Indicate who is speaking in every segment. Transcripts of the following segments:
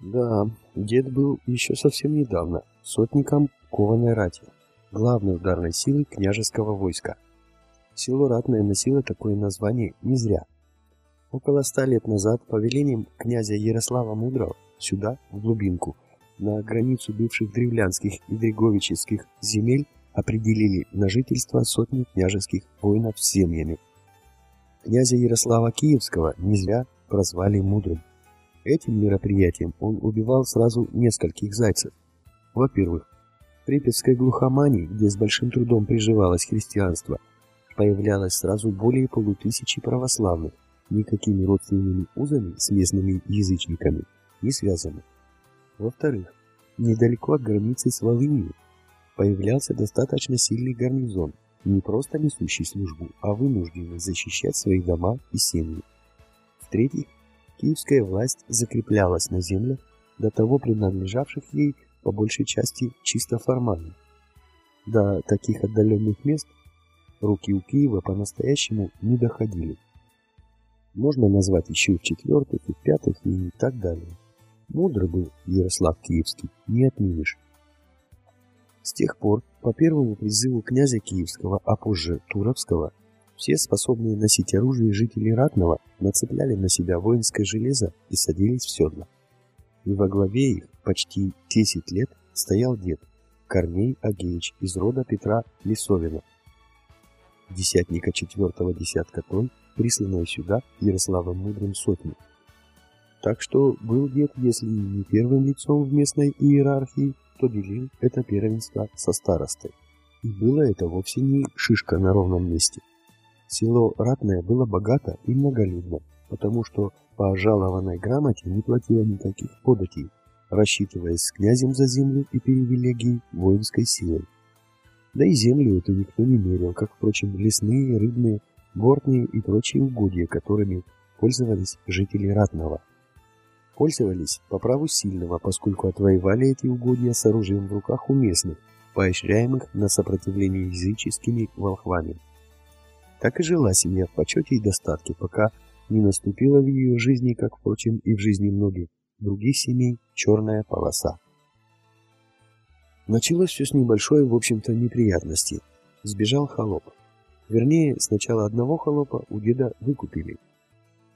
Speaker 1: Да, дед был еще совсем недавно сотником кованой рати, главной ударной силы княжеского войска. Село Ратное носило такое название не зря. Около ста лет назад по велениям князя Ярослава Мудрого сюда, в глубинку, на границу бывших древлянских и дреговических земель определили на жительство сотни княжеских воинов с семьями. Князя Ярослава Киевского не зря прозвали Мудрым. Этим мероприятием он убивал сразу нескольких зайцев. Во-первых, в Припятской глухомании, где с большим трудом приживалось христианство, появлялось сразу более полутысячи православных, никакими родственными узами с местными язычниками не связаны. Во-вторых, недалеко от границы с Волынью появлялся достаточно сильный гарнизон, не просто несущий службу, а вынужденный защищать свои дома и семьи. В-третьих, киевская власть закреплялась на землях, до того принадлежавших ей по большей части чисто формально. До таких отдаленных мест руки у Киева по-настоящему не доходили. Можно назвать еще и четвертых, и пятых, и так далее. Мудрый был Ярослав Киевский, не отнимешь. С тех пор, по первому призыву князя Киевского, а позже Туровского, все способные носить оружие жители Ратного нацепляли на себя воинское железо и садились в седла. И во главе их почти 10 лет стоял дед Корней Агеич из рода Петра Лисовина, десятника четвертого десятка той, присланной сюда Ярославом Мудрым сотни. Так что был дед, если не первым лицом в местной иерархии, то делил это первенство со старостой. И было это вовсе не шишка на ровном месте – Село Ратное было богато и многолюдно, потому что по жалованной грамоте не платило никаких податей, рассчитываясь с князем за землю и привилегии воинской силой. Да и землю эту никто не мерил, как, впрочем, лесные, рыбные, горные и прочие угодья, которыми пользовались жители Ратного. Пользовались по праву сильного, поскольку отвоевали эти угодья с оружием в руках у местных, поощряемых на сопротивление языческими волхвами. Так и жила семья в почете и достатке, пока не наступила в ее жизни, как, впрочем, и в жизни многих других семей, черная полоса. Началось все с небольшой, в общем-то, неприятности. Сбежал холоп. Вернее, сначала одного холопа у деда выкупили.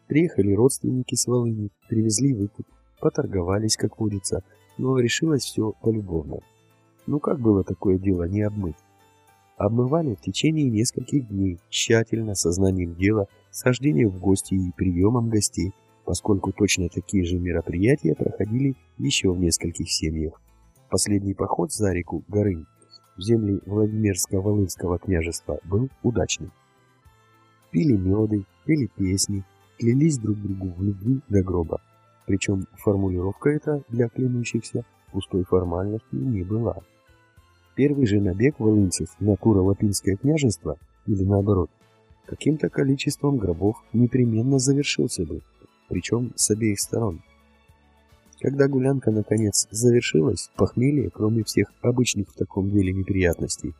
Speaker 1: Приехали родственники с Волыни, привезли выкуп, поторговались, как водится, но решилось все полюбовно. Ну как было такое дело не обмыть? Обмывали в течение нескольких дней, тщательно, сознанием дела, с хождением в гости и приемом гостей, поскольку точно такие же мероприятия проходили еще в нескольких семьях. Последний поход за реку Горынь в земли Владимирско-Волынского княжества был удачным. Пили меды, пели песни, клялись друг другу в любви до гроба. Причем формулировка эта для клянущихся пустой формальностью не была. Первый же набег волынцев на Куро-Лапинское княжество, или наоборот, каким-то количеством гробов непременно завершился бы, причем с обеих сторон. Когда гулянка наконец завершилась, похмелье, кроме всех обычных в таком деле неприятностей,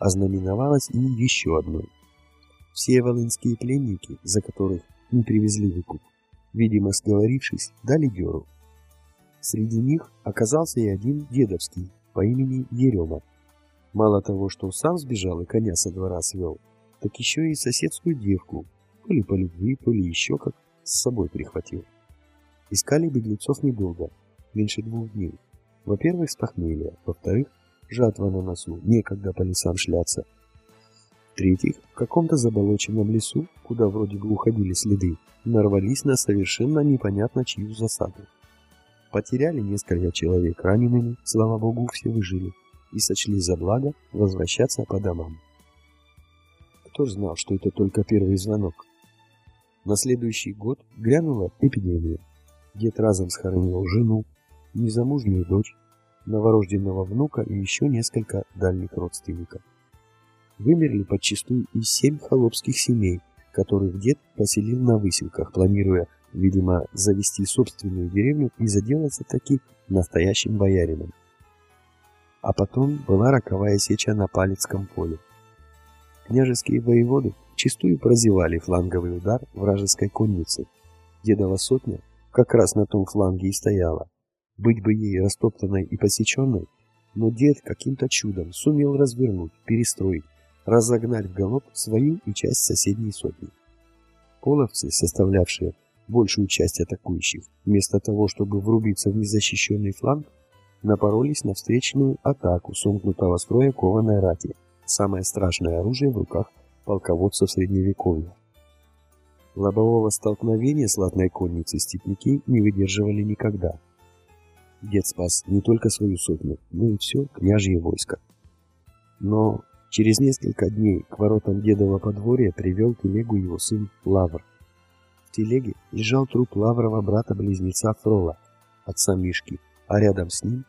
Speaker 1: ознаменовалось и еще одной. Все волынские пленники, за которых не привезли выкуп, видимо сговорившись, дали дёру. Среди них оказался и один дедовский по имени Ерема, Мало того, что сам сбежал и коня со двора свел, так еще и соседскую девку, то ли по любви, то ли еще как, с собой прихватил. Искали беглецов недолго, меньше двух дней. Во-первых, с похмелья, во-вторых, жатва на носу, некогда по лесам шляться. В-третьих, в каком-то заболоченном лесу, куда вроде бы уходили следы, нарвались на совершенно непонятно чью засаду. Потеряли несколько человек ранеными, слава богу, все выжили и сочли за благо возвращаться по домам. Кто ж знал, что это только первый звонок? На следующий год грянула эпидемия. Дед разом схоронил жену, незамужнюю дочь, новорожденного внука и еще несколько дальних родственников. Вымерли подчистую и семь холопских семей, которых дед поселил на выселках, планируя, видимо, завести собственную деревню и заделаться таки настоящим боярином а потом была роковая сеча на Палецком поле. Княжеские воеводы чистую прозевали фланговый удар вражеской конницы. Дедова сотня как раз на том фланге и стояла. Быть бы ей растоптанной и посеченной, но дед каким-то чудом сумел развернуть, перестроить, разогнать в галоп свою и часть соседней сотни. Половцы, составлявшие большую часть атакующих, вместо того, чтобы врубиться в незащищенный фланг, напоролись на встречную атаку сомкнутого строя кованой рати, самое страшное оружие в руках полководцев Средневековья. Лобового столкновения с латной конницей степняки не выдерживали никогда. Дед спас не только свою сотню, но и все княжье войско. Но через несколько дней к воротам дедова подворья привел телегу его сын Лавр. В телеге лежал труп Лаврова брата-близнеца Фрола, отца Мишки, а рядом с ним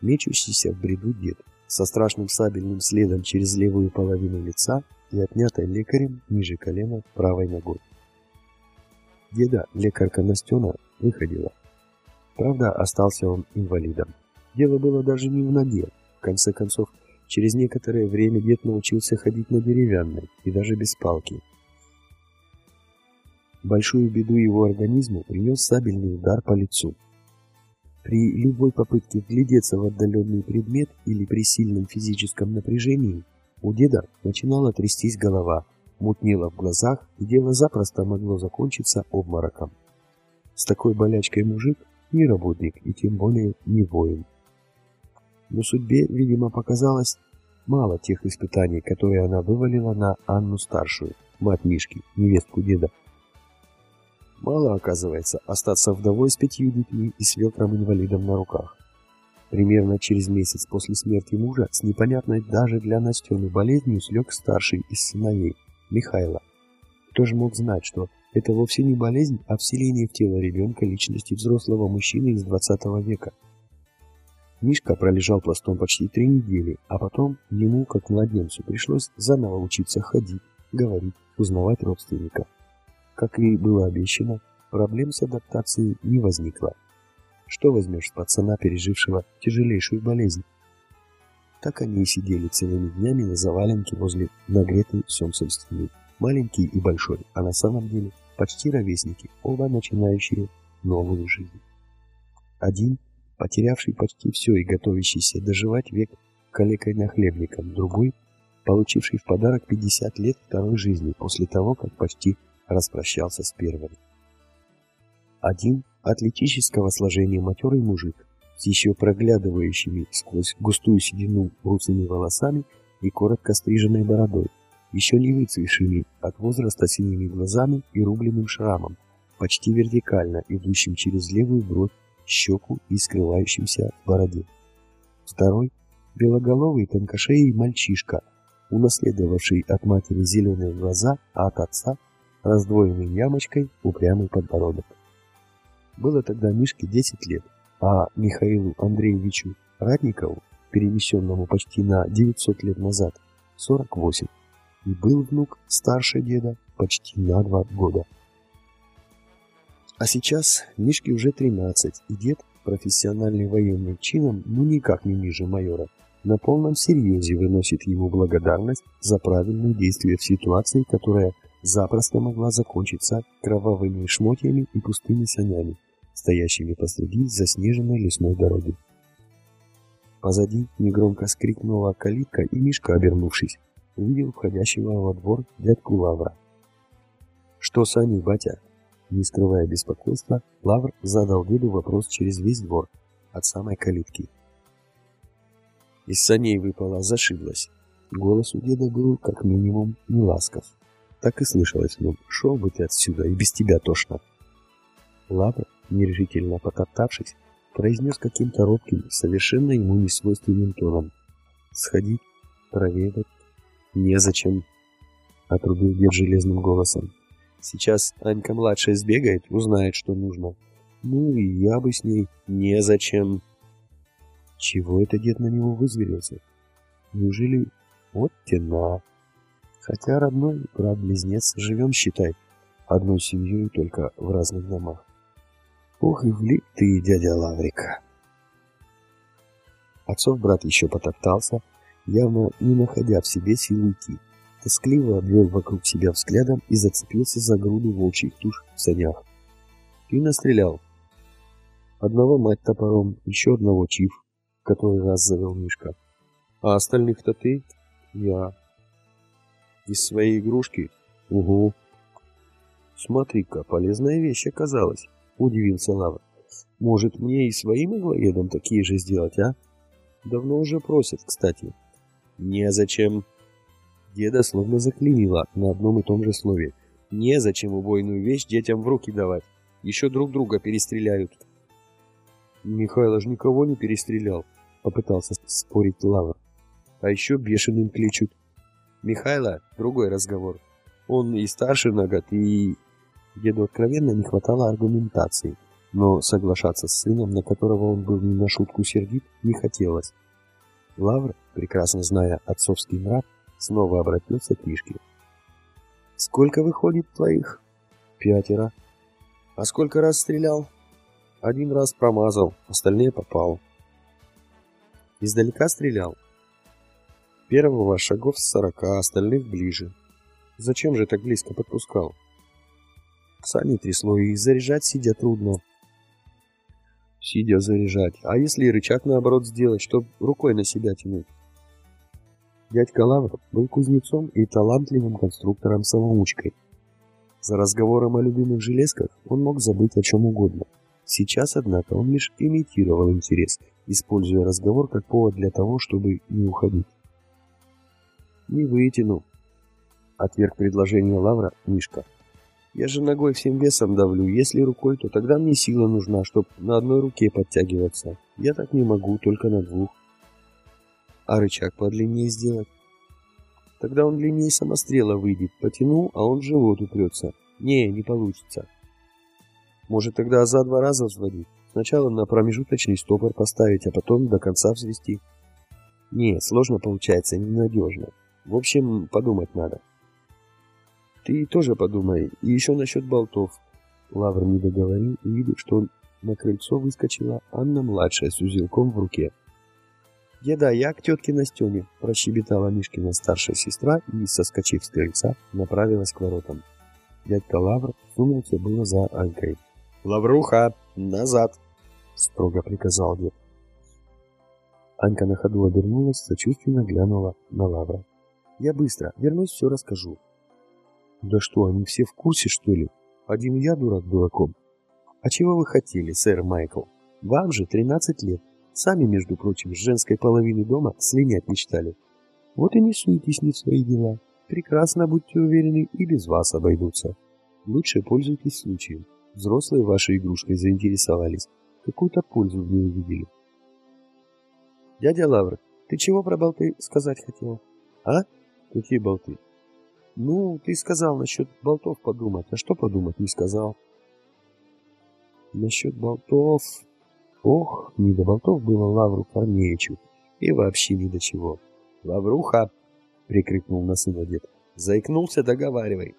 Speaker 1: мечущийся в бреду дед со страшным сабельным следом через левую половину лица и отнятой лекарем ниже колена правой ногой. Деда лекарка Настена выходила. Правда, остался он инвалидом. Дело было даже не в ноге. В конце концов, через некоторое время дед научился ходить на деревянной и даже без палки. Большую беду его организму принес сабельный удар по лицу. При любой попытке вглядеться в отдаленный предмет или при сильном физическом напряжении у деда начинала трястись голова, мутнело в глазах, и дело запросто могло закончиться обмороком. С такой болячкой мужик не работник и тем более не воин. Но судьбе, видимо, показалось мало тех испытаний, которые она вывалила на Анну-старшую, мать Мишки, невестку деда. Мало, оказывается, остаться вдовой с пятью детьми и свекром-инвалидом на руках. Примерно через месяц после смерти мужа с непонятной даже для Настены болезнью слег старший из сыновей, Михайло. Кто же мог знать, что это вовсе не болезнь, а вселение в тело ребенка личности взрослого мужчины из 20 века? Мишка пролежал пластом почти три недели, а потом ему, как младенцу, пришлось заново учиться ходить, говорить, узнавать родственника. Как и было обещано, проблем с адаптацией не возникло. Что возьмешь с пацана, пережившего тяжелейшую болезнь? Так они и сидели целыми днями на заваленке возле нагретой солнцем стены. Маленький и большой, а на самом деле почти ровесники, оба начинающие новую жизнь. Один, потерявший почти все и готовящийся доживать век калекой-нахлебником, другой, получивший в подарок 50 лет второй жизни после того, как почти распрощался с первым. Один атлетического сложения матерый мужик с еще проглядывающими сквозь густую седину русыми волосами и коротко стриженной бородой, еще не выцвевшими от возраста синими глазами и рубленным шрамом, почти вертикально идущим через левую бровь, щеку и скрывающимся в бороде. Второй – белоголовый тонкошеий мальчишка, унаследовавший от матери зеленые глаза, а от отца раздвоенный ямочкой упрямый подбородок. Было тогда Мишке 10 лет, а Михаилу Андреевичу Ратникову, перенесенному почти на 900 лет назад, 48, и был внук старше деда почти на два года. А сейчас Мишке уже 13, и дед, профессиональный военный чином, ну никак не ниже майора, на полном серьезе выносит ему благодарность за правильные действия в ситуации, которая запросто могла закончиться кровавыми шмотьями и пустыми санями, стоящими посреди заснеженной лесной дороги. Позади негромко скрикнула калитка, и Мишка, обернувшись, увидел входящего во двор дядьку Лавра. «Что с Аней, батя?» Не скрывая беспокойства, Лавр задал деду вопрос через весь двор, от самой калитки. Из саней выпала, зашиблась. Голос у деда был, как минимум, не ласков. Так и слышалось в. «Шел бы ты отсюда, и без тебя тошно». Лавр, нерешительно потоптавшись, произнес каким-то робким, совершенно ему несвойственным тоном. «Сходить, проведать, незачем», — отрубил дед железным голосом. «Сейчас Анька-младшая сбегает, узнает, что нужно. Ну и я бы с ней незачем». Чего это дед на него вызверился? Неужели вот тена? Хотя родной брат-близнец живем, считай, одной семьей только в разных домах. Ох и влип ты, дядя Лаврика. Отцов брат еще потоптался, явно не находя в себе сил уйти. Тоскливо обвел вокруг себя взглядом и зацепился за груду волчьих туш в санях. Ты настрелял. Одного мать топором, еще одного чиф, который раз завел Мишка. А остальных-то ты? Я. Из своей игрушки? Угу. Смотри-ка, полезная вещь оказалась, удивился Лава. Может, мне и своим иглоедом такие же сделать, а? Давно уже просят, кстати. Незачем. Деда словно заклинило на одном и том же слове. Незачем убойную вещь детям в руки давать. Еще друг друга перестреляют. Михайло же никого не перестрелял, попытался спорить Лава. А еще бешеным кличут. Михайло — другой разговор. Он и старше на год, и... Деду откровенно не хватало аргументации, но соглашаться с сыном, на которого он был не на шутку сердит, не хотелось. Лавр, прекрасно зная отцовский нрав, снова обратился к Мишке. «Сколько выходит твоих?» «Пятеро». «А сколько раз стрелял?» Один раз промазал, остальные попал. Издалека стрелял. Первого шагов с сорока, остальных ближе. Зачем же так близко подпускал? Сани трясло, и заряжать сидя трудно. Сидя заряжать. А если рычаг наоборот сделать, чтоб рукой на себя тянуть? Дядька Лавр был кузнецом и талантливым конструктором-самоучкой. За разговором о любимых железках он мог забыть о чем угодно. Сейчас, однако, он лишь имитировал интерес, используя разговор как повод для того, чтобы не уходить. «Не вытяну», — отверг предложение Лавра Мишка. «Я же ногой всем весом давлю. Если рукой, то тогда мне сила нужна, чтобы на одной руке подтягиваться. Я так не могу, только на двух. А рычаг подлиннее сделать? Тогда он длиннее самострела выйдет. Потяну, а он в живот упрется. Не, не получится». Может, тогда за два раза взводить? Сначала на промежуточный стопор поставить, а потом до конца взвести? Не, сложно получается, ненадежно. В общем, подумать надо. Ты тоже подумай. И еще насчет болтов. Лавр не договорил, увидев, что на крыльцо выскочила Анна-младшая с узелком в руке. «Деда, я к тетке Настене», – прощебетала Мишкина старшая сестра и, соскочив с крыльца, направилась к воротам. Дядька Лавр сунулся было за Анькой. «Лавруха, назад!» — строго приказал дед. Анька на ходу обернулась, сочувственно глянула на Лавра. «Я быстро, вернусь, все расскажу». «Да что, они все в курсе, что ли? Один я дурак дураком». «А чего вы хотели, сэр Майкл? Вам же 13 лет. Сами, между прочим, с женской половины дома слинять мечтали. Вот и не суетесь не в свои дела. Прекрасно, будьте уверены, и без вас обойдутся. Лучше пользуйтесь случаем. Взрослые вашей игрушкой заинтересовались. Какую-то пользу в ней увидели. Дядя Лавр, ты чего про болты сказать хотел? А? Какие болты? Ну, ты сказал насчет болтов подумать. А что подумать, не сказал. Насчет болтов... Ох, не до болтов было Лавру Корнеичу. И вообще ни до чего. Лавруха! Прикрикнул на сына дед. Заикнулся, договаривай.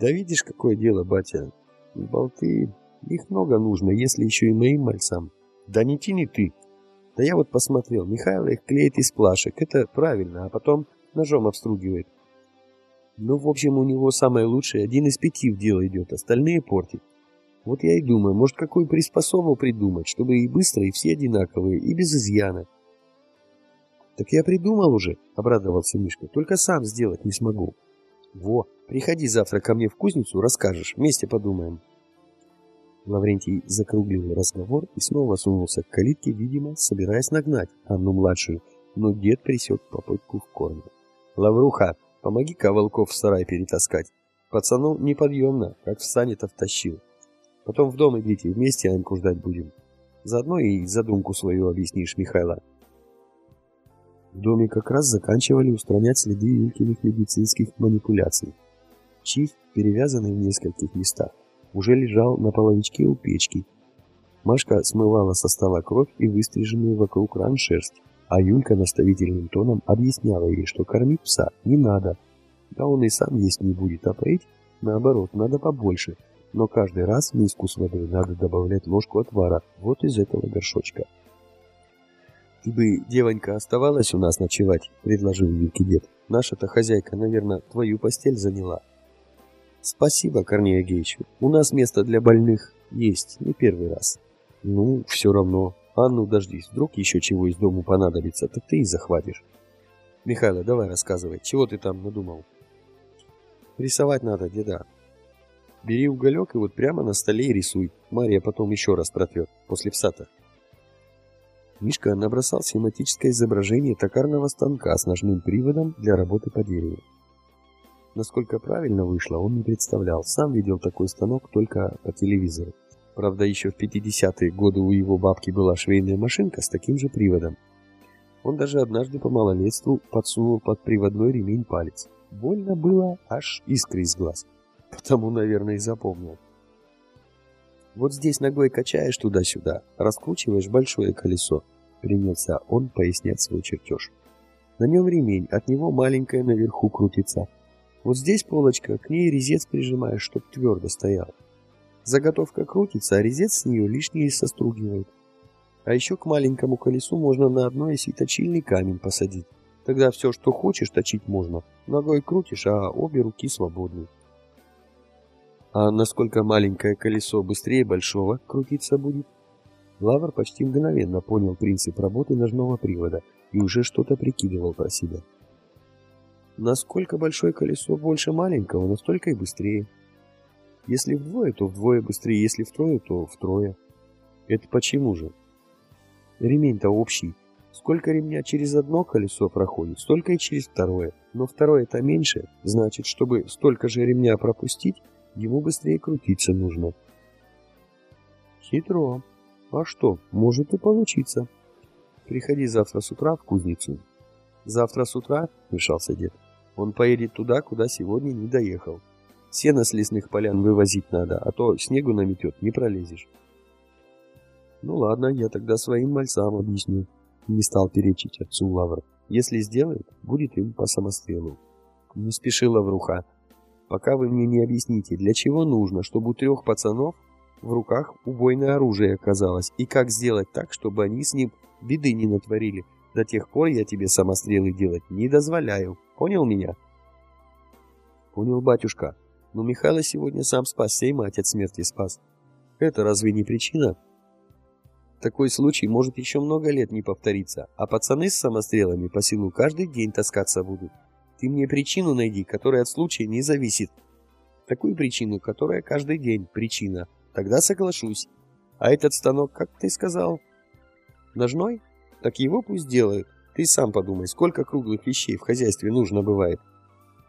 Speaker 1: Да видишь, какое дело, батя. Болты, их много нужно, если еще и моим мальцам. Да не тяни ты. Да я вот посмотрел, Михаил их клеит из плашек, это правильно, а потом ножом обстругивает. Ну, в общем, у него самое лучшее, один из пяти в дело идет, остальные портит. Вот я и думаю, может, какую приспособу придумать, чтобы и быстро, и все одинаковые, и без изъяна. Так я придумал уже, обрадовался Мишка, только сам сделать не смогу. Во, приходи завтра ко мне в кузницу, расскажешь, вместе подумаем. Лаврентий закруглил разговор и снова сунулся к калитке, видимо, собираясь нагнать Анну-младшую, но дед присек попытку в корне. «Лавруха, помоги-ка волков в сарай перетаскать. Пацану неподъемно, как в сане-то втащил. Потом в дом идите, вместе Аньку ждать будем. Заодно и задумку свою объяснишь, Михайло. В доме как раз заканчивали устранять следы Юлькиных медицинских манипуляций. Чиф, перевязанный в нескольких местах, уже лежал на половичке у печки. Машка смывала со стола кровь и выстриженную вокруг ран шерсть, а Юлька наставительным тоном объясняла ей, что кормить пса не надо. Да он и сам есть не будет, а поить, наоборот, надо побольше. Но каждый раз в миску с водой надо добавлять ложку отвара, вот из этого горшочка. «Ты бы, девонька, оставалась у нас ночевать», — предложил Юльке дед. «Наша-то хозяйка, наверное, твою постель заняла». «Спасибо, Корнея Геич. У нас место для больных есть, не первый раз». Ну, все равно. А ну, дождись, вдруг еще чего из дому понадобится, так ты и захватишь. Михайло, давай рассказывай, чего ты там надумал? Рисовать надо, деда. Бери уголек и вот прямо на столе рисуй. Мария потом еще раз протрет, после всата. Мишка набросал схематическое изображение токарного станка с ножным приводом для работы по дереву. Насколько правильно вышло, он не представлял. Сам видел такой станок только по телевизору. Правда, еще в 50-е годы у его бабки была швейная машинка с таким же приводом. Он даже однажды по малолетству подсунул под приводной ремень палец. Больно было, аж искры из глаз. Потому, наверное, и запомнил. Вот здесь ногой качаешь туда-сюда, раскручиваешь большое колесо. Принялся он пояснять свой чертеж. На нем ремень, от него маленькая наверху крутится. Вот здесь полочка, к ней резец прижимаешь, чтоб твердо стоял. Заготовка крутится, а резец с нее лишнее состругивает. А еще к маленькому колесу можно на одной оси точильный камень посадить. Тогда все, что хочешь, точить можно. Ногой крутишь, а обе руки свободны. А насколько маленькое колесо быстрее большого крутиться будет? Лавр почти мгновенно понял принцип работы ножного привода и уже что-то прикидывал про себя. Насколько большое колесо больше маленького, настолько и быстрее. Если вдвое, то вдвое быстрее, если втрое, то втрое. Это почему же? Ремень-то общий. Сколько ремня через одно колесо проходит, столько и через второе. Но второе-то меньше, значит, чтобы столько же ремня пропустить, ему быстрее крутиться нужно. Хитро. А что, может и получиться. Приходи завтра с утра в кузницу. Завтра с утра, вмешался дед, он поедет туда, куда сегодня не доехал. Сено с лесных полян вывозить надо, а то снегу наметет, не пролезешь. Ну ладно, я тогда своим мальцам объясню. Не стал перечить отцу Лавр. Если сделают, будет им по самострелу. Не спеши, Лавруха. Пока вы мне не объясните, для чего нужно, чтобы у трех пацанов в руках убойное оружие оказалось, и как сделать так, чтобы они с ним беды не натворили. До тех пор я тебе самострелы делать не дозволяю. Понял меня? Понял, батюшка. Но Михайло сегодня сам спасся и мать от смерти спас. Это разве не причина? Такой случай может еще много лет не повториться, а пацаны с самострелами по силу каждый день таскаться будут. Ты мне причину найди, которая от случая не зависит. Такую причину, которая каждый день причина. Тогда соглашусь. А этот станок, как ты сказал, ножной? Так его пусть делают. Ты сам подумай, сколько круглых вещей в хозяйстве нужно бывает.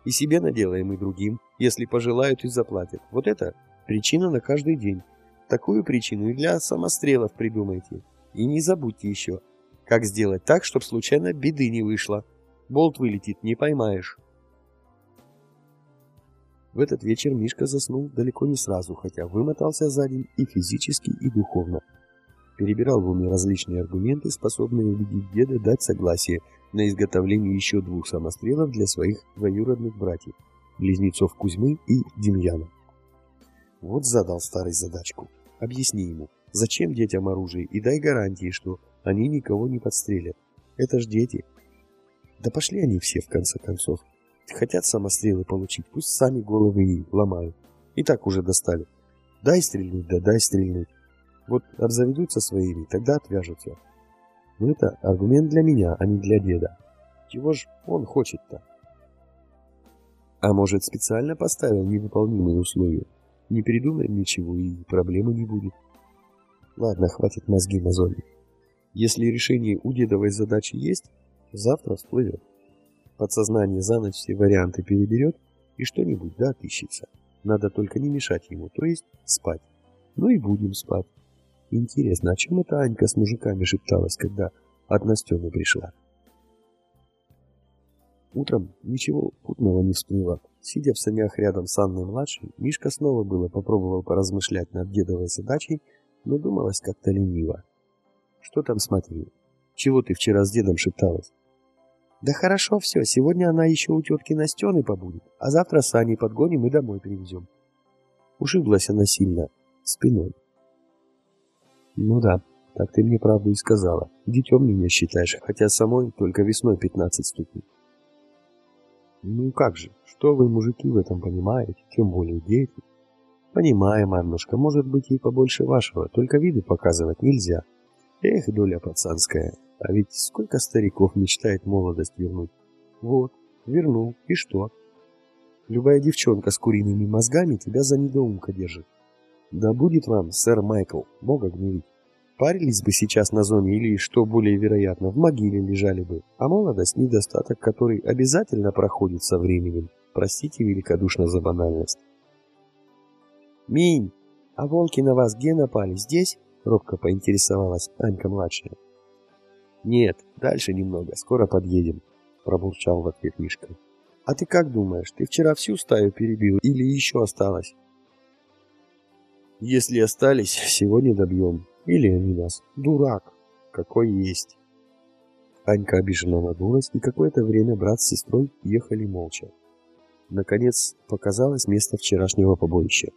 Speaker 1: И себе наделаем, и другим, если пожелают и заплатят. Вот это причина на каждый день. Такую причину и для самострелов придумайте. И не забудьте еще, как сделать так, чтобы случайно беды не вышло. Болт вылетит, не поймаешь. В этот вечер Мишка заснул далеко не сразу, хотя вымотался за день и физически, и духовно. Перебирал в уме различные аргументы, способные убедить деда дать согласие на изготовление еще двух самострелов для своих двоюродных братьев, близнецов Кузьмы и Демьяна. Вот задал старый задачку. Объясни ему, зачем детям оружие и дай гарантии, что они никого не подстрелят. Это ж дети. Да пошли они все в конце концов. Хотят самострелы получить, пусть сами головы и ломают. И так уже достали. Дай стрельнуть, да дай стрельнуть. Вот обзаведутся своими, тогда отвяжутся. Но это аргумент для меня, а не для деда. Чего ж он хочет-то? А может, специально поставил невыполнимые условия? Не придумаем ничего, и проблемы не будет. Ладно, хватит мозги мозолить. Если решение у дедовой задачи есть, завтра всплывет. Подсознание за ночь все варианты переберет и что-нибудь да отыщется. Надо только не мешать ему, то есть спать. Ну и будем спать. Интересно, о чем эта Анька с мужиками шепталась, когда от Настены пришла? Утром ничего путного не всплыло. Сидя в санях рядом с Анной-младшей, Мишка снова было попробовал поразмышлять над дедовой задачей, но думалось как-то лениво. «Что там смотри? Чего ты вчера с дедом шепталась?» «Да хорошо все, сегодня она еще у тетки Настены побудет, а завтра с Аней подгоним и домой привезем». Ушиблась она сильно, спиной. Ну да, так ты мне правду и сказала. Детем меня считаешь, хотя самой только весной 15 ступней. Ну как же, что вы, мужики, в этом понимаете, тем более дети. Понимаю, Аннушка, может быть и побольше вашего, только виду показывать нельзя. Эх, доля пацанская, а ведь сколько стариков мечтает молодость вернуть. Вот, вернул, и что? Любая девчонка с куриными мозгами тебя за недоумка держит. Да будет вам, сэр Майкл, бога гневить. Парились бы сейчас на зоне или, что более вероятно, в могиле лежали бы. А молодость – недостаток, который обязательно проходит со временем. Простите великодушно за банальность. «Минь, а волки на вас где напали? Здесь?» – робко поинтересовалась Анька-младшая. «Нет, дальше немного, скоро подъедем», – пробурчал в ответ Мишка. «А ты как думаешь, ты вчера всю стаю перебил или еще осталось?» «Если остались, сегодня добьем. Или они нас. Дурак, какой есть». Анька обиженно надулась, и какое-то время брат с сестрой ехали молча. Наконец показалось место вчерашнего побоища.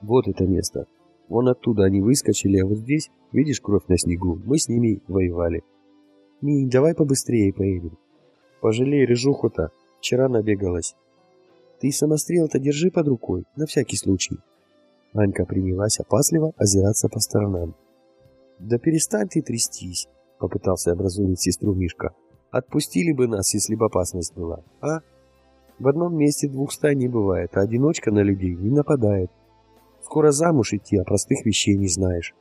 Speaker 1: Вот это место. Вон оттуда они выскочили, а вот здесь, видишь кровь на снегу, мы с ними воевали. Мий, давай побыстрее поедем. Пожалей рыжуху-то, вчера набегалась. Ты самострел-то держи под рукой, на всякий случай. Анька принялась опасливо озираться по сторонам. Да перестань ты трястись, попытался образумить сестру Мишка. Отпустили бы нас, если бы опасность была, а? В одном месте двух стай не бывает, а одиночка на людей не нападает. Скоро замуж идти, а простых вещей не знаешь.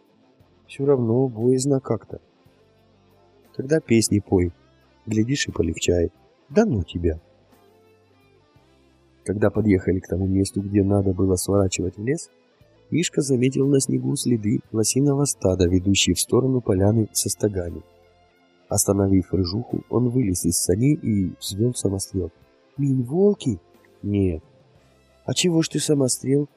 Speaker 1: Все равно боязно как-то. Тогда песни пой. Глядишь и полегчает. Да ну тебя. Когда подъехали к тому месту, где надо было сворачивать в лес, Мишка заметил на снегу следы лосиного стада, ведущие в сторону поляны со стогами. Остановив рыжуху, он вылез из саней и взвел самострел. «Минь, волки?» «Нет». «А чего ж ты самострел?»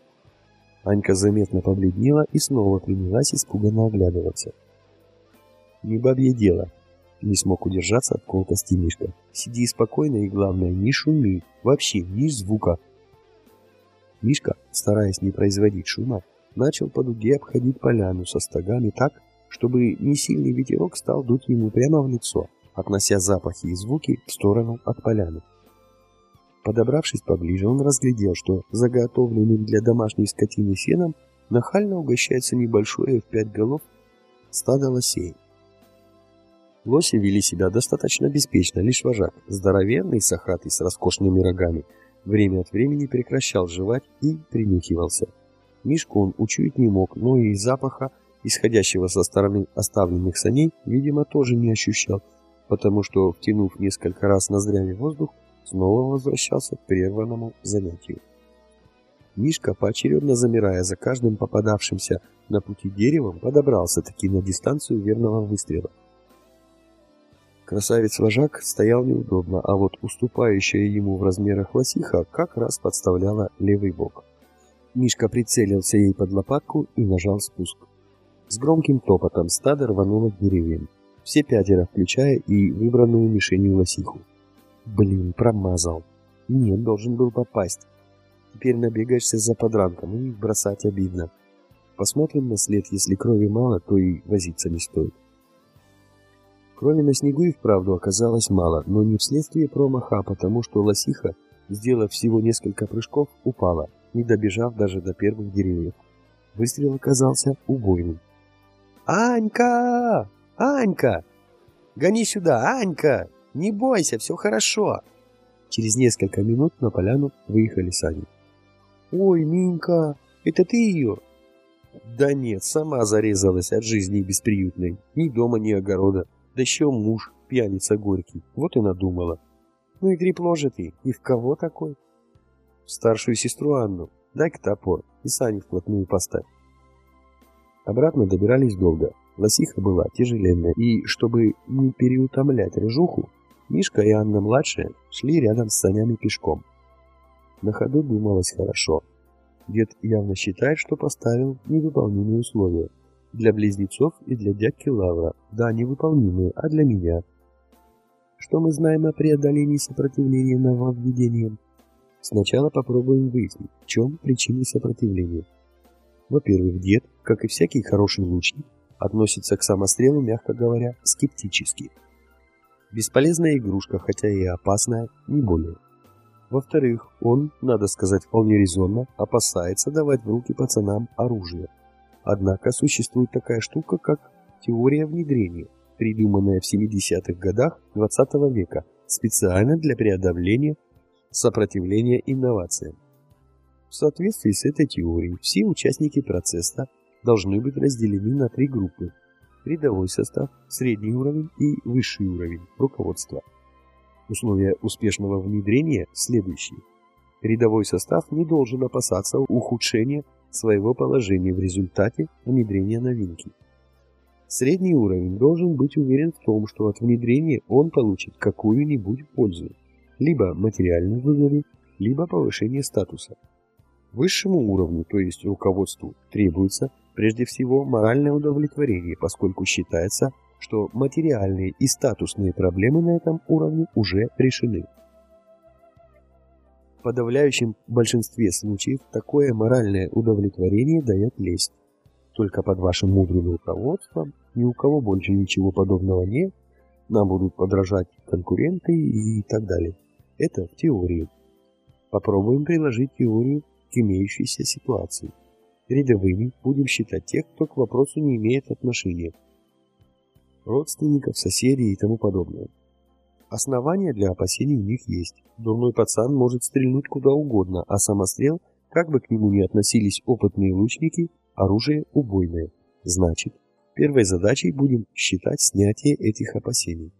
Speaker 1: Анька заметно побледнела и снова принялась испуганно оглядываться. «Не бабье дело», — не смог удержаться от колкости Мишка. «Сиди спокойно и, главное, не шуми, вообще ни звука». Мишка, стараясь не производить шума, начал по дуге обходить поляну со стогами так, чтобы несильный ветерок стал дуть ему прямо в лицо, относя запахи и звуки в сторону от поляны. Подобравшись поближе, он разглядел, что заготовленным для домашней скотины сеном нахально угощается небольшое в пять голов стадо лосей. Лоси вели себя достаточно беспечно, лишь вожак, здоровенный, сахатый, с роскошными рогами, время от времени прекращал жевать и принюхивался. Мишку он учуять не мог, но и запаха, исходящего со стороны оставленных саней, видимо, тоже не ощущал, потому что, втянув несколько раз ноздрями воздух, снова возвращался к прерванному занятию. Мишка, поочередно замирая за каждым попадавшимся на пути деревом, подобрался-таки на дистанцию верного выстрела. Красавец-вожак стоял неудобно, а вот уступающая ему в размерах лосиха как раз подставляла левый бок. Мишка прицелился ей под лопатку и нажал спуск. С громким топотом стадо рвануло к деревьям. Все пятеро, включая и выбранную мишенью лосиху. Блин, промазал. Нет, должен был попасть. Теперь набегаешься за подранком, и бросать обидно. Посмотрим на след, если крови мало, то и возиться не стоит. Крови на снегу и вправду оказалось мало, но не вследствие промаха, а потому что лосиха, сделав всего несколько прыжков, упала, не добежав даже до первых деревьев. Выстрел оказался убойным. «Анька! Анька! Гони сюда, Анька!» Не бойся, все хорошо. Через несколько минут на поляну выехали сани. Ой, Минька, это ты ее? Да нет, сама зарезалась от жизни бесприютной. Ни дома, ни огорода. Да еще муж, пьяница горький. Вот и надумала. Ну и трепло же ты. И в кого такой? В старшую сестру Анну. Дай-ка топор и сани вплотную поставь. Обратно добирались долго. Лосиха была тяжеленная, и, чтобы не переутомлять рыжуху, Мишка и Анна-младшая шли рядом с санями пешком. На ходу думалось хорошо. Дед явно считает, что поставил невыполнимые условия. Для близнецов и для дядьки Лавра. Да, невыполнимые, а для меня. Что мы знаем о преодолении сопротивления нововведениям? Сначала попробуем выяснить, в чем причины сопротивления. Во-первых, дед, как и всякий хороший лучник, относится к самострелу, мягко говоря, скептически. Бесполезная игрушка, хотя и опасная, не более. Во-вторых, он, надо сказать вполне резонно, опасается давать в руки пацанам оружие. Однако существует такая штука, как теория внедрения, придуманная в 70-х годах 20 -го века специально для преодоления сопротивления инновациям. В соответствии с этой теорией все участники процесса должны быть разделены на три группы – рядовой состав, средний уровень и высший уровень руководства. Условия успешного внедрения следующие. Рядовой состав не должен опасаться ухудшения своего положения в результате внедрения новинки. Средний уровень должен быть уверен в том, что от внедрения он получит какую-нибудь пользу, либо материальную выгоду, либо повышение статуса. Высшему уровню, то есть руководству, требуется прежде всего моральное удовлетворение, поскольку считается, что материальные и статусные проблемы на этом уровне уже решены. В подавляющем большинстве случаев такое моральное удовлетворение дает лесть. Только под вашим мудрым руководством ни у кого больше ничего подобного нет, нам будут подражать конкуренты и так далее. Это в теории. Попробуем приложить теорию к имеющейся ситуации. Рядовыми будем считать тех, кто к вопросу не имеет отношения. Родственников, соседей и тому подобное. Основания для опасений у них есть. Дурной пацан может стрельнуть куда угодно, а самострел, как бы к нему ни относились опытные лучники, оружие убойное. Значит, первой задачей будем считать снятие этих опасений.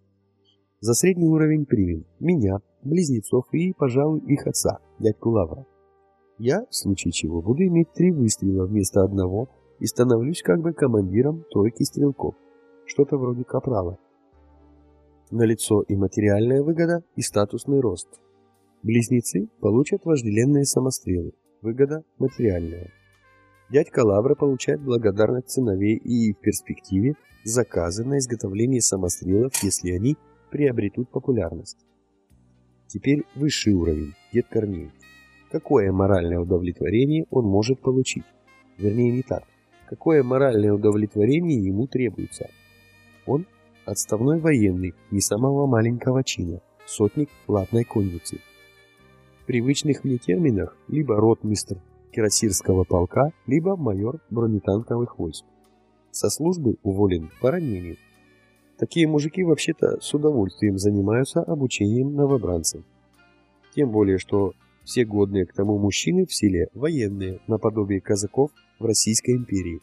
Speaker 1: За средний уровень примем меня, близнецов и, пожалуй, их отца, дядьку Лавра. Я, в случае чего, буду иметь три выстрела вместо одного и становлюсь как бы командиром тройки стрелков. Что-то вроде капрала. Налицо и материальная выгода, и статусный рост. Близнецы получат вожделенные самострелы. Выгода материальная. Дядька Лавра получает благодарность сыновей и в перспективе заказы на изготовление самострелов, если они приобретут популярность. Теперь высший уровень, дед Корней. Какое моральное удовлетворение он может получить? Вернее, не так. Какое моральное удовлетворение ему требуется? Он отставной военный, не самого маленького чина, сотник латной конницы. В привычных мне терминах либо ротмистр кирасирского полка, либо майор бронетанковых войск. Со службы уволен по ранению. Такие мужики вообще-то с удовольствием занимаются обучением новобранцев. Тем более, что все годные к тому мужчины в селе военные, наподобие казаков в Российской империи.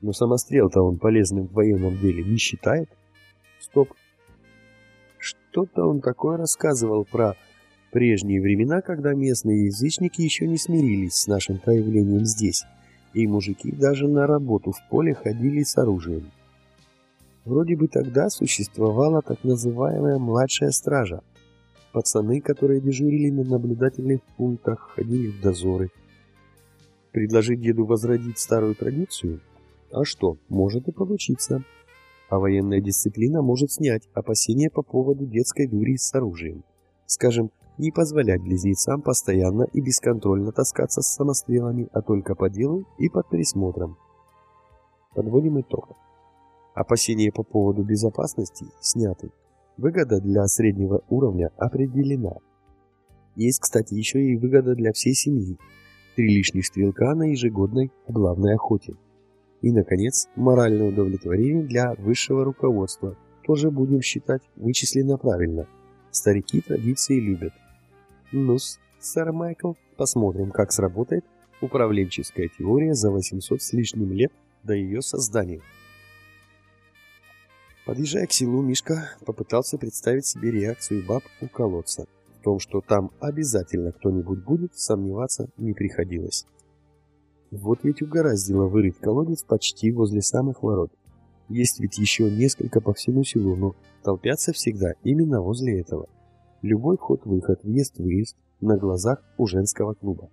Speaker 1: Но самострел-то он полезным в военном деле не считает. Стоп. Что-то он такое рассказывал про прежние времена, когда местные язычники еще не смирились с нашим появлением здесь, и мужики даже на работу в поле ходили с оружием. Вроде бы тогда существовала так называемая младшая стража, Пацаны, которые дежурили на наблюдательных пунктах, ходили в дозоры. Предложить деду возродить старую традицию? А что, может и получиться. А военная дисциплина может снять опасения по поводу детской дури с оружием. Скажем, не позволять близнецам постоянно и бесконтрольно таскаться с самострелами, а только по делу и под присмотром. Подводим итог. Опасения по поводу безопасности сняты. Выгода для среднего уровня определена. Есть, кстати, еще и выгода для всей семьи. Три лишних стрелка на ежегодной главной охоте. И, наконец, моральное удовлетворение для высшего руководства. Тоже будем считать вычислено правильно. Старики традиции любят. ну сэр Майкл, посмотрим, как сработает управленческая теория за 800 с лишним лет до ее создания. Подъезжая к селу, Мишка попытался представить себе реакцию баб у колодца. В том, что там обязательно кто-нибудь будет, сомневаться не приходилось. Вот ведь угораздило вырыть колодец почти возле самых ворот. Есть ведь еще несколько по всему селу, но толпятся всегда именно возле этого. Любой вход-выход, въезд-выезд на глазах у женского клуба.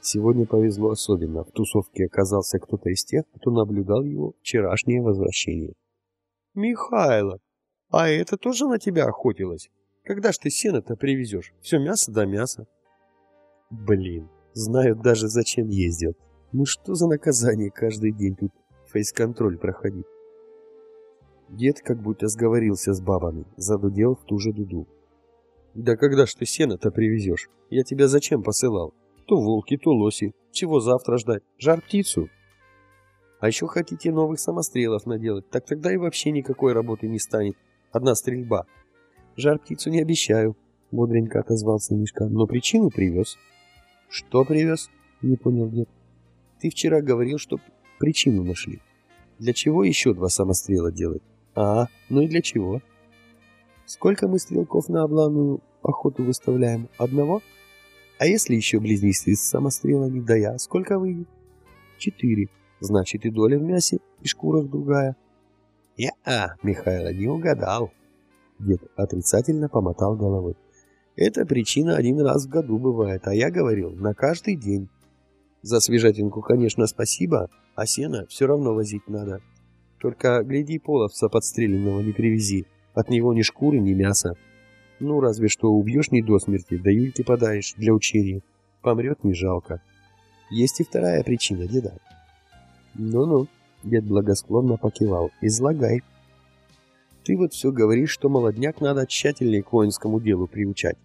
Speaker 1: Сегодня повезло особенно. В тусовке оказался кто-то из тех, кто наблюдал его вчерашнее возвращение. Михайло, а это тоже на тебя охотилась? Когда ж ты сено-то привезешь? Все мясо да мясо. Блин, знают даже зачем ездят. Ну что за наказание каждый день тут фейс-контроль проходить? Дед как будто сговорился с бабами, задудел в ту же дуду. Да когда ж ты сено-то привезешь? Я тебя зачем посылал? То волки, то лоси. Чего завтра ждать? Жар птицу? А еще хотите новых самострелов наделать, так тогда и вообще никакой работы не станет. Одна стрельба. Жар птицу не обещаю, бодренько отозвался Мишка, но причину привез. Что привез? Не понял дед. Ты вчера говорил, что причину нашли. Для чего еще два самострела делать? А, ну и для чего? Сколько мы стрелков на облавную охоту выставляем? Одного? А если еще близнецы с самострелами, да я, сколько выйдет? Четыре. Значит, и доля в мясе, и шкура другая. Я-а, Михайло, не угадал. Дед отрицательно помотал головой. Эта причина один раз в году бывает, а я говорил, на каждый день. За свежатинку, конечно, спасибо, а сено все равно возить надо. Только гляди половца подстреленного не привези, от него ни шкуры, ни мяса. Ну, разве что убьешь не до смерти, да Юльке подаешь для учения. Помрет не жалко. Есть и вторая причина, деда. Ну-ну, дед благосклонно покивал. Излагай. Ты вот все говоришь, что молодняк надо тщательнее к воинскому делу приучать.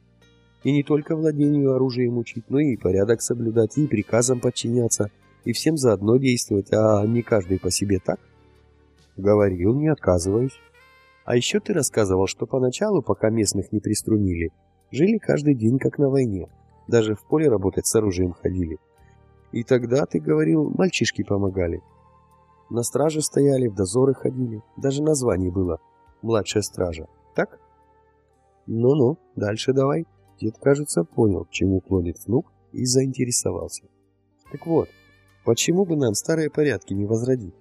Speaker 1: И не только владению оружием учить, но и порядок соблюдать, и приказам подчиняться, и всем заодно действовать, а не каждый по себе так? Говорил, не отказываюсь. А еще ты рассказывал, что поначалу, пока местных не приструнили, жили каждый день как на войне. Даже в поле работать с оружием ходили. И тогда, ты говорил, мальчишки помогали. На страже стояли, в дозоры ходили. Даже название было «Младшая стража». Так? Ну-ну, дальше давай. Дед, кажется, понял, к чему клонит внук и заинтересовался. Так вот, почему бы нам старые порядки не возродить?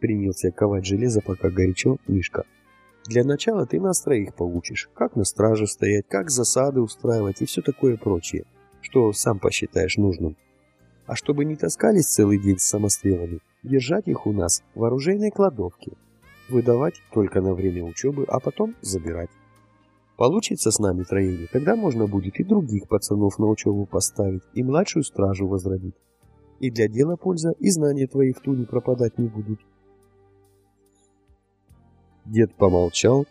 Speaker 1: Принялся ковать железо, пока горячо Мишка. Для начала ты нас троих поучишь, как на страже стоять, как засады устраивать и все такое прочее, что сам посчитаешь нужным. А чтобы не таскались целый день с самострелами, держать их у нас в оружейной кладовке, выдавать только на время учебы, а потом забирать. Получится с нами троими, тогда можно будет и других пацанов на учебу поставить, и младшую стражу возродить. И для дела польза, и знания твои в туне пропадать не будут. Дед помолчал,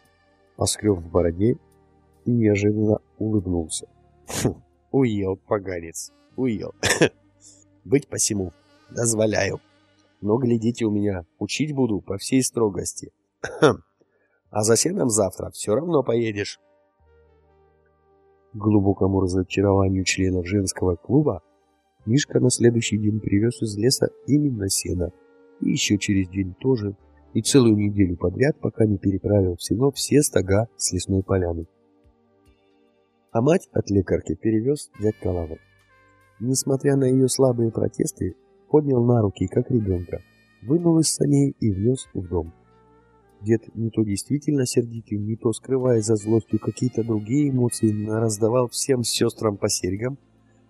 Speaker 1: поскреб в бороде и неожиданно улыбнулся. Хм, уел, поганец, уел. Быть посему, дозволяю. Но глядите у меня, учить буду по всей строгости. А за сеном завтра все равно поедешь. К глубокому разочарованию членов женского клуба Мишка на следующий день привез из леса именно сено. И еще через день тоже и целую неделю подряд, пока не переправил в село все стога с лесной поляны. А мать от лекарки перевез дядька Лава. Несмотря на ее слабые протесты, поднял на руки, как ребенка, вынул из саней и внес в дом. Дед не то действительно сердитый, не то скрывая за злостью какие-то другие эмоции, раздавал всем сестрам по серьгам,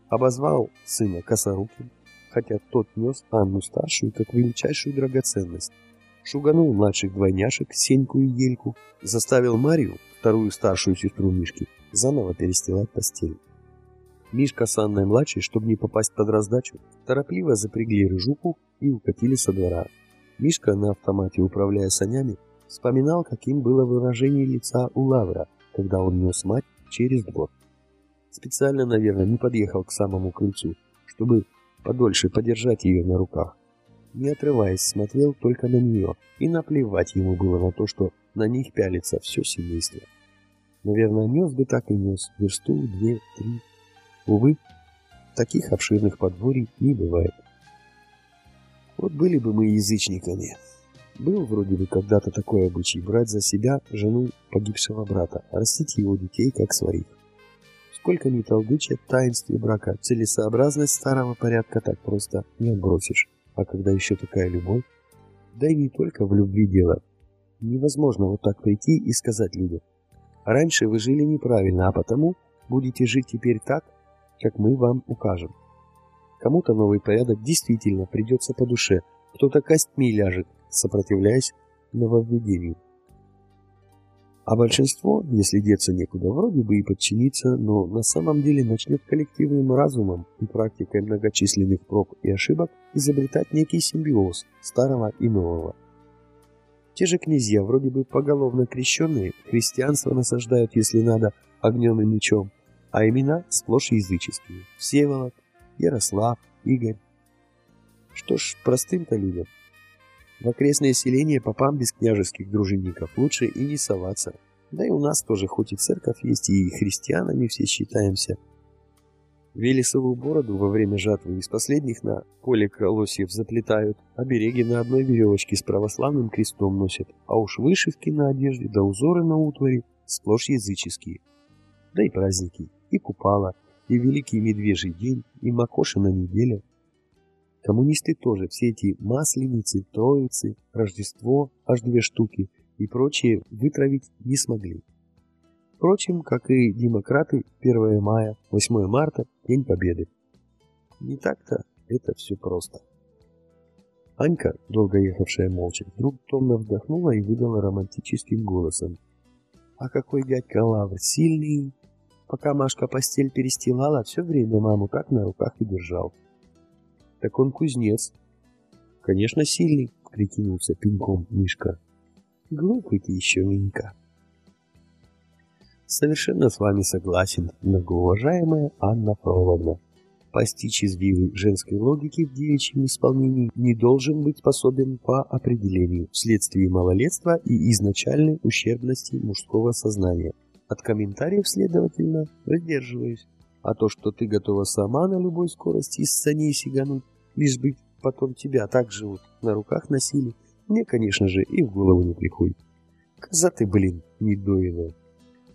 Speaker 1: обозвал сына косоруким, хотя тот нес Анну старшую как величайшую драгоценность, шуганул младших двойняшек, Сеньку и Ельку, заставил Марию, вторую старшую сестру Мишки, заново перестилать постель. Мишка с Анной-младшей, чтобы не попасть под раздачу, торопливо запрягли рыжуку и укатили со двора. Мишка, на автомате управляя санями, вспоминал, каким было выражение лица у Лавра, когда он нес мать через двор. Специально, наверное, не подъехал к самому крыльцу, чтобы подольше подержать ее на руках не отрываясь, смотрел только на нее, и наплевать ему было на то, что на них пялится все семейство. Наверное, нес бы так и нес, версту, две, три. Увы, таких обширных подворий не бывает. Вот были бы мы язычниками. Был вроде бы когда-то такой обычай брать за себя жену погибшего брата, растить его детей как своих. Сколько ни толдычат таинстве брака, целесообразность старого порядка так просто не отбросишь. А когда еще такая любовь? Да и не только в любви дело. Невозможно вот так прийти и сказать людям. Раньше вы жили неправильно, а потому будете жить теперь так, как мы вам укажем. Кому-то новый порядок действительно придется по душе, кто-то костьми ляжет, сопротивляясь нововведению. А большинство, если деться некуда, вроде бы и подчинится, но на самом деле начнет коллективным разумом и практикой многочисленных проб и ошибок изобретать некий симбиоз старого и нового. Те же князья, вроде бы поголовно крещенные, христианство насаждают, если надо, огнем и мечом, а имена сплошь языческие. Всеволод, Ярослав, Игорь. Что ж, простым-то людям. В окрестные селения попам без княжеских дружинников лучше и не соваться. Да и у нас тоже хоть и церковь есть, и христианами все считаемся. Велесовую бороду во время жатвы из последних на поле колосьев заплетают, обереги на одной веревочке с православным крестом носят, а уж вышивки на одежде да узоры на утвари сплошь языческие. Да и праздники, и купала, и Великий Медвежий день, и Макошина неделя. Коммунисты тоже все эти масленицы, троицы, Рождество, аж две штуки и прочие вытравить не смогли. Впрочем, как и демократы, 1 мая, 8 марта – День Победы. Не так-то это все просто. Анька, долго ехавшая молча, вдруг томно вдохнула и выдала романтическим голосом. «А какой дядька Лавр сильный! Пока Машка постель перестилала, все время маму так на руках и держал». «Так он кузнец». «Конечно, сильный!» — прикинулся пинком Мишка. «Глупый ты еще, Минька!» Совершенно с вами согласен, многоуважаемая Анна Фроловна. Постичь извивы женской логики в девичьем исполнении не должен быть способен по определению вследствие малолетства и изначальной ущербности мужского сознания. От комментариев, следовательно, воздерживаюсь. А то, что ты готова сама на любой скорости из саней сигануть, лишь бы потом тебя так же вот на руках носили, мне, конечно же, и в голову не приходит. Коза ты, блин, недоиная.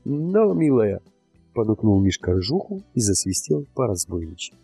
Speaker 1: «Но, милая!» — подукнул Мишка ржуху и засвистел по разбойничьи.